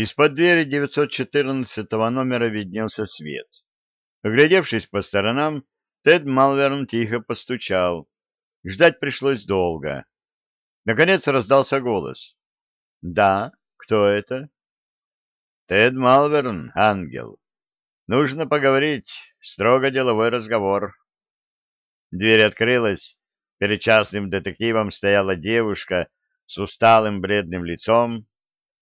Из-под двери 914 номера виднелся свет. Оглядевшись по сторонам, Тед Малверн тихо постучал. Ждать пришлось долго. Наконец раздался голос. «Да, кто это?» «Тед Малверн, ангел. Нужно поговорить, строго деловой разговор». Дверь открылась. Перед частным детективом стояла девушка с усталым бледным лицом,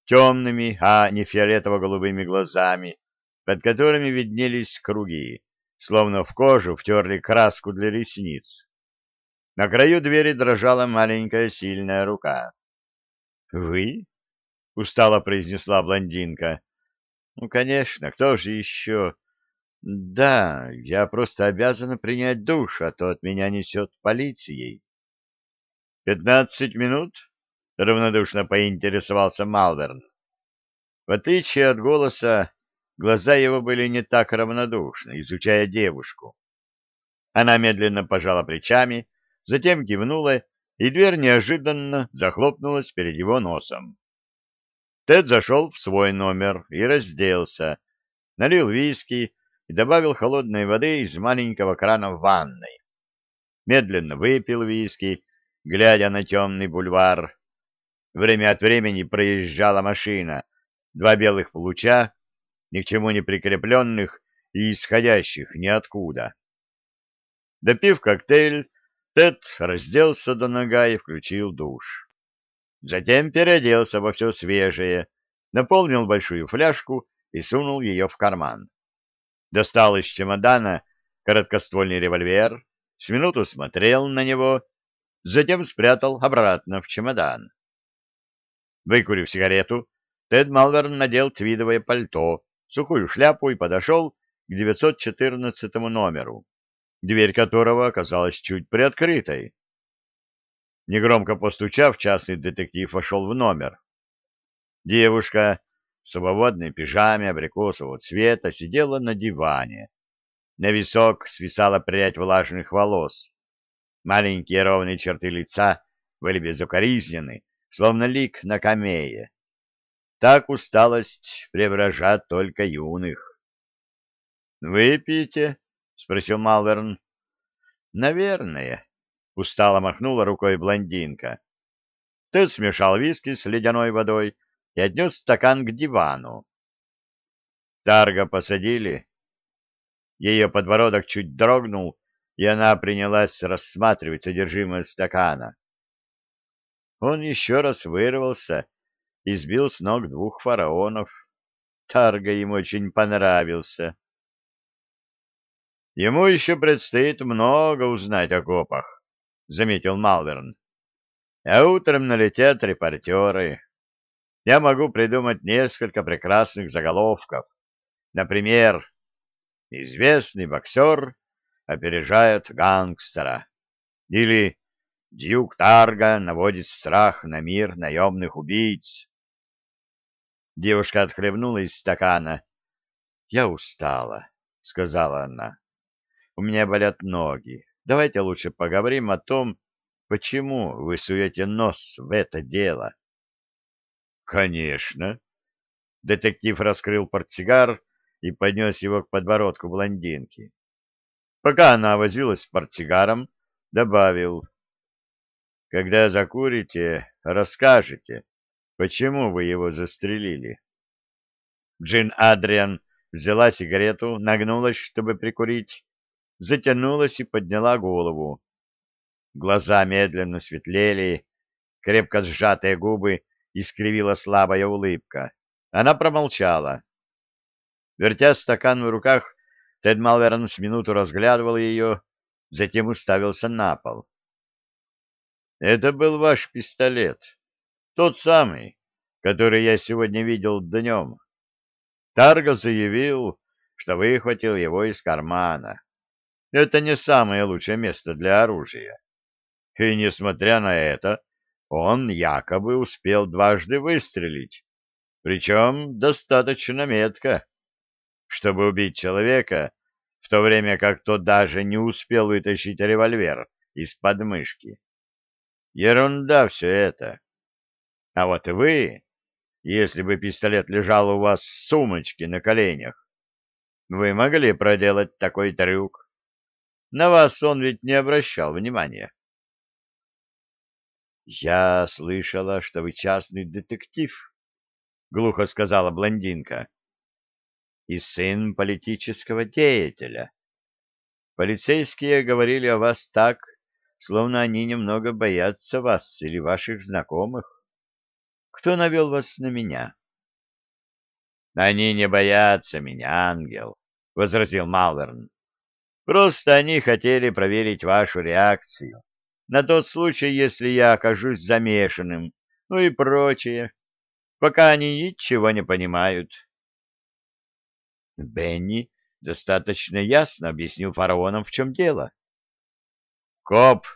темными, а не фиолетово-голубыми глазами, под которыми виднелись круги, словно в кожу втерли краску для ресниц. На краю двери дрожала маленькая сильная рука. «Вы?» — устало произнесла блондинка. «Ну, конечно, кто же еще?» «Да, я просто обязана принять душ, а то от меня несет полицией». «Пятнадцать минут?» — равнодушно поинтересовался Малверн. В отличие от голоса, глаза его были не так равнодушны, изучая девушку. Она медленно пожала плечами, затем кивнула, и дверь неожиданно захлопнулась перед его носом. Тед зашел в свой номер и разделся, налил виски и добавил холодной воды из маленького крана в ванной. Медленно выпил виски, глядя на темный бульвар. Время от времени проезжала машина, два белых луча, ни к чему не прикрепленных и исходящих ниоткуда. Допив коктейль, Тед разделся до нога и включил душ. Затем переоделся во все свежее, наполнил большую фляжку и сунул ее в карман. Достал из чемодана короткоствольный револьвер, с минуту смотрел на него, затем спрятал обратно в чемодан. Выкурив сигарету, Тед Малверн надел твидовое пальто, сухую шляпу и подошел к 914 номеру дверь которого оказалась чуть приоткрытой. Негромко постучав, частный детектив вошел в номер. Девушка в свободной пижаме абрикосового цвета сидела на диване. На висок свисала прядь влажных волос. Маленькие ровные черты лица были безукоризнены, словно лик на камее. Так усталость преображает только юных. «Выпейте», — спросил Малверн. — Наверное, — устало махнула рукой блондинка. Тед смешал виски с ледяной водой и отнес стакан к дивану. Тарга посадили. Ее подбородок чуть дрогнул, и она принялась рассматривать содержимое стакана. Он еще раз вырвался и сбил с ног двух фараонов. Тарга ему очень понравился. Ему еще предстоит много узнать о копах, — заметил Малверн. А утром налетят репортеры. Я могу придумать несколько прекрасных заголовков. Например, «Известный боксер опережает гангстера» или «Дьюк Тарга наводит страх на мир наемных убийц». Девушка отхлебнула из стакана. «Я устала», — сказала она. У меня болят ноги. Давайте лучше поговорим о том, почему вы суете нос в это дело. Конечно. Детектив раскрыл портсигар и поднес его к подбородку блондинки. Пока она возилась с портсигаром, добавил. Когда закурите, расскажете, почему вы его застрелили. Джин Адриан взяла сигарету, нагнулась, чтобы прикурить, затянулась и подняла голову. Глаза медленно светлели, крепко сжатые губы искривила слабая улыбка. Она промолчала. Вертя стакан в руках, Тед Малверн с минуту разглядывал ее, затем уставился на пол. — Это был ваш пистолет, тот самый, который я сегодня видел днем. Тарго заявил, что выхватил его из кармана. Это не самое лучшее место для оружия. И, несмотря на это, он якобы успел дважды выстрелить, причем достаточно метко, чтобы убить человека, в то время как тот даже не успел вытащить револьвер из подмышки. Ерунда все это. А вот вы, если бы пистолет лежал у вас в сумочке на коленях? Вы могли проделать такой трюк? На вас он ведь не обращал внимания. «Я слышала, что вы частный детектив», — глухо сказала блондинка. «И сын политического деятеля. Полицейские говорили о вас так, словно они немного боятся вас или ваших знакомых. Кто навел вас на меня?» «Они не боятся меня, ангел», — возразил Малверн. «Просто они хотели проверить вашу реакцию на тот случай, если я окажусь замешанным, ну и прочее, пока они ничего не понимают. Бенни достаточно ясно объяснил фараонам, в чем дело. Коп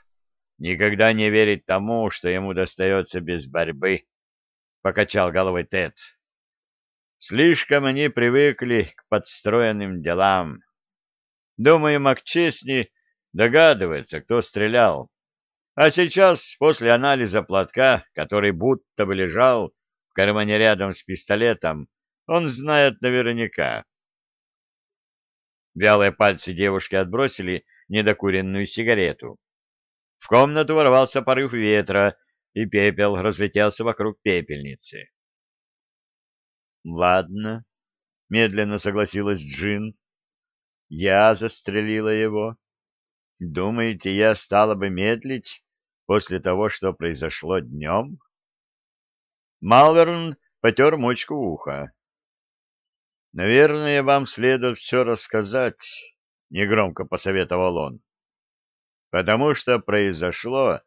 никогда не верит тому, что ему достается без борьбы, — покачал головой Тед. Слишком они привыкли к подстроенным делам. Думаю, Макчесни догадывается, кто стрелял. А сейчас, после анализа платка, который будто бы лежал в кармане рядом с пистолетом, он знает наверняка. Вялые пальцы девушки отбросили недокуренную сигарету. В комнату ворвался порыв ветра, и пепел разлетелся вокруг пепельницы. — Ладно, — медленно согласилась Джин. — Я застрелила его. Думаете, я стала бы медлить после того, что произошло днем? Малверн потер мочку уха. «Наверное, вам следует все рассказать», — негромко посоветовал он. «Потому что произошло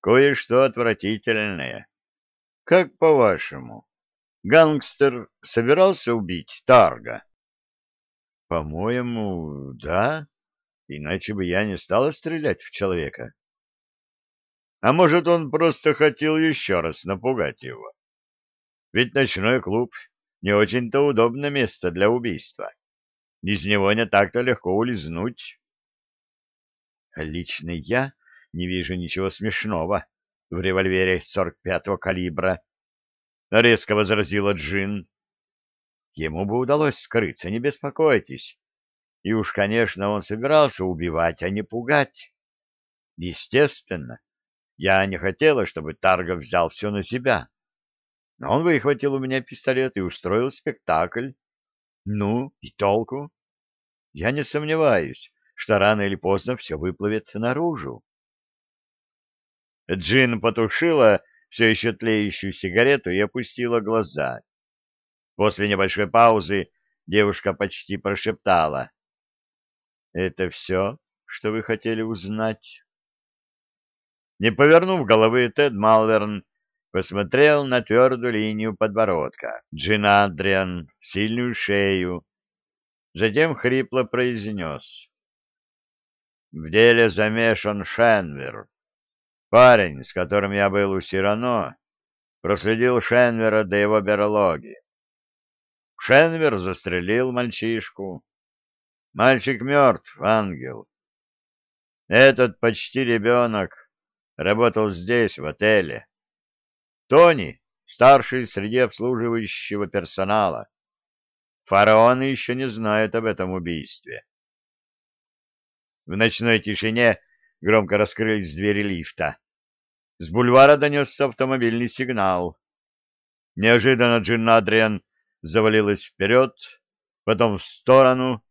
кое-что отвратительное. Как по-вашему, гангстер собирался убить Тарга?» «По-моему, да. Иначе бы я не стала стрелять в человека». А может, он просто хотел еще раз напугать его? Ведь ночной клуб не очень-то удобное место для убийства. Из него не так-то легко улизнуть. Лично я не вижу ничего смешного в револьвере 45-го калибра. Резко возразила Джин. Ему бы удалось скрыться, не беспокойтесь. И уж, конечно, он собирался убивать, а не пугать. Естественно, я не хотела, чтобы Таргов взял все на себя. Но он выхватил у меня пистолет и устроил спектакль. Ну, и толку? Я не сомневаюсь, что рано или поздно все выплывет наружу. Джин потушила все еще тлеющую сигарету и опустила глаза. После небольшой паузы девушка почти прошептала. — Это все, что вы хотели узнать? Не повернув головы, Тед Малверн посмотрел на твердую линию подбородка, Джин Адриан, сильную шею, затем хрипло произнес. В деле замешан Шенвер. Парень, с которым я был у Сирано, проследил Шенвера до его берлоги. Шенвер застрелил мальчишку. Мальчик мертв, ангел. Этот почти ребенок работал здесь, в отеле. Тони, старший среди обслуживающего персонала. Фараоны еще не знают об этом убийстве. В ночной тишине громко раскрылись двери лифта. С бульвара донесся автомобильный сигнал. Неожиданно Джин Адриан завалилась вперед, потом в сторону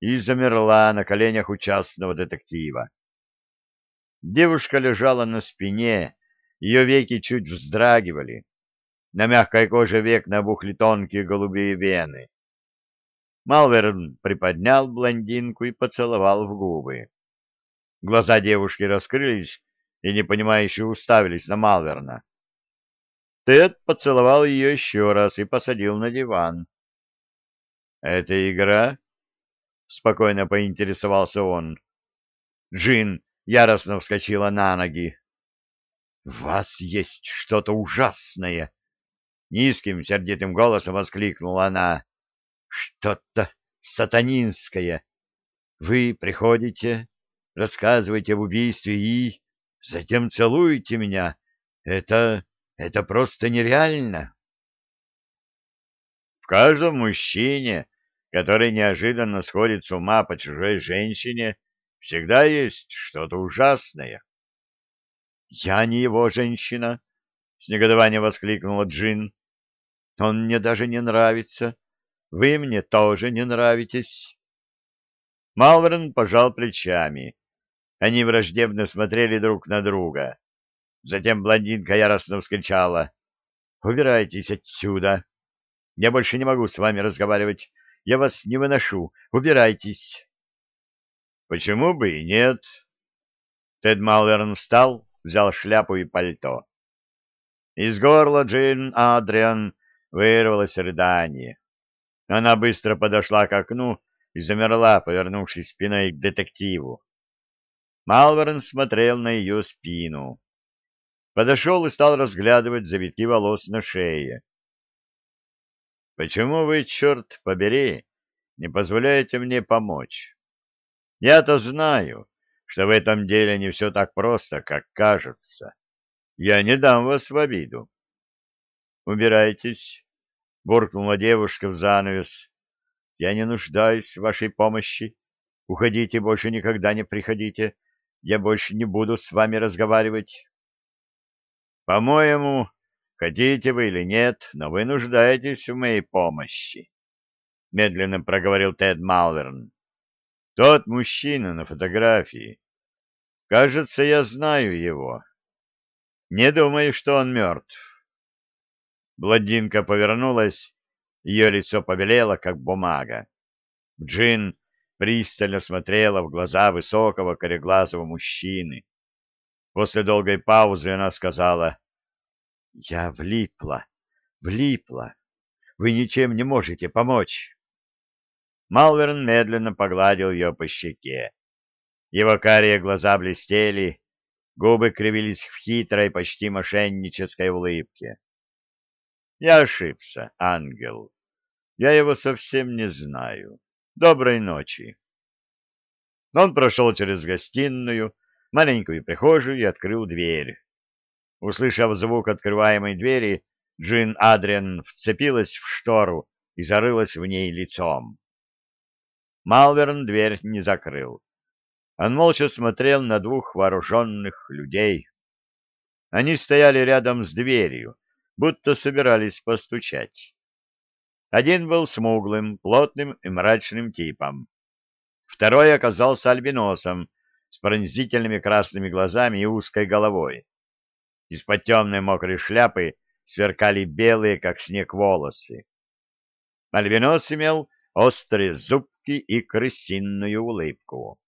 и замерла на коленях у частного детектива. Девушка лежала на спине, ее веки чуть вздрагивали. На мягкой коже век набухли тонкие голубые вены. Малверн приподнял блондинку и поцеловал в губы. Глаза девушки раскрылись и непонимающе уставились на Малверна. Тед поцеловал ее еще раз и посадил на диван. — Это игра? — спокойно поинтересовался он. Джин яростно вскочила на ноги. — Вас есть что-то ужасное! — низким сердитым голосом воскликнула она. — Что-то сатанинское! Вы приходите, рассказываете об убийстве и... затем целуете меня. Это... это просто нереально! В каждом мужчине, который неожиданно сходит с ума по чужой женщине, всегда есть что-то ужасное. — Я не его женщина! — с негодованием воскликнула Джин. — Он мне даже не нравится. Вы мне тоже не нравитесь. Малверн пожал плечами. Они враждебно смотрели друг на друга. Затем блондинка яростно вскричала. — Убирайтесь отсюда! Я больше не могу с вами разговаривать. Я вас не выношу. Убирайтесь. Почему бы и нет? Тед Малверн встал, взял шляпу и пальто. Из горла Джин Адриан вырвалось рыдание. Она быстро подошла к окну и замерла, повернувшись спиной к детективу. Малверн смотрел на ее спину. Подошел и стал разглядывать завитки волос на шее. Почему вы, черт побери, не позволяете мне помочь? Я-то знаю, что в этом деле не все так просто, как кажется. Я не дам вас в обиду. Убирайтесь, — буркнула девушка в занавес. Я не нуждаюсь в вашей помощи. Уходите, больше никогда не приходите. Я больше не буду с вами разговаривать. По-моему, Хотите вы или нет, но вы нуждаетесь в моей помощи, — медленно проговорил Тед Малверн. Тот мужчина на фотографии. Кажется, я знаю его. Не думаю, что он мертв. Бладинка повернулась, ее лицо побелело, как бумага. Джин пристально смотрела в глаза высокого кореглазого мужчины. После долгой паузы она сказала — я влипла, влипла. Вы ничем не можете помочь. Малверн медленно погладил ее по щеке. Его карие глаза блестели, губы кривились в хитрой, почти мошеннической улыбке. Я ошибся, ангел. Я его совсем не знаю. Доброй ночи. Он прошел через гостиную, маленькую прихожую и открыл дверь. Услышав звук открываемой двери, Джин Адриан вцепилась в штору и зарылась в ней лицом. Малверн дверь не закрыл. Он молча смотрел на двух вооруженных людей. Они стояли рядом с дверью, будто собирались постучать. Один был смуглым, плотным и мрачным типом. Второй оказался альбиносом с пронзительными красными глазами и узкой головой. Из-под темной мокрой шляпы сверкали белые, как снег, волосы. Альбинос имел острые зубки и крысиную улыбку.